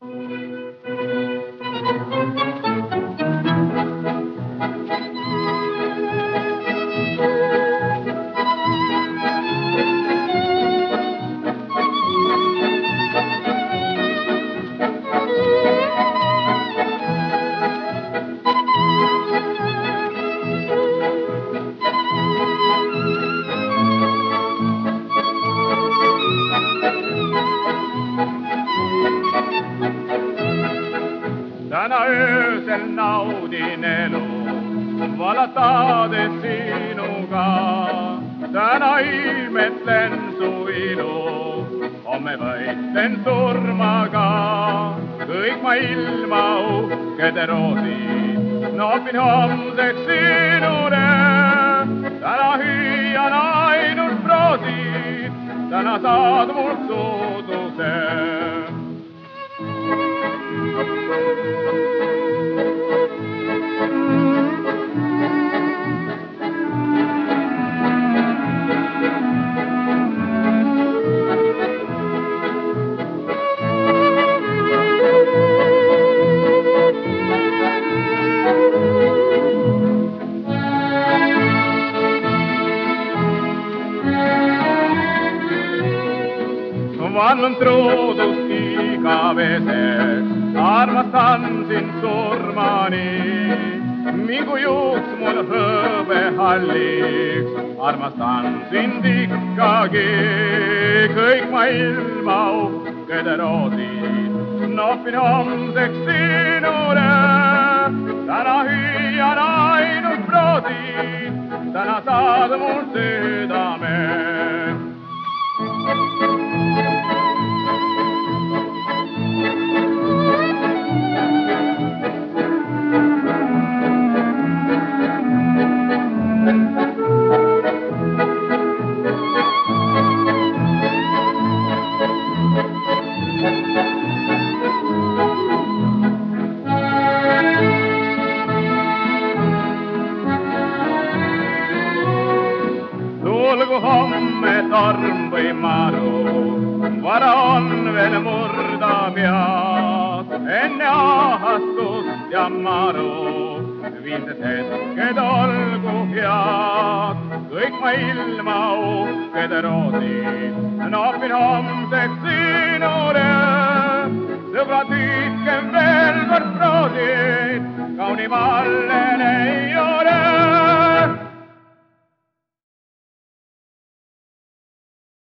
täna öösel naudin elu, valatades sinuga. täna ilmetlen su ilu, homme võitlen surmaga. kõik ma ilma uhked roosid noopin homseks sinule. täna hüüan ainult proosid, täna saad mult suudluse vannon truudust igaveseks, armastan sind surmani. mingu juuks mul hõbe halliks, armastan sind ikkagi. kõik ma ilma uhked roosid, noppin homseks sinule. täna hüüan ainult proosid, täna saad mul südame tulgu homme torm või maru, vara on veel murda pead. enne ahastust ja maru, viimsed hetked olgu head. kõik ma ilma uhked roosid, noopin homseks sinule. sõbrad,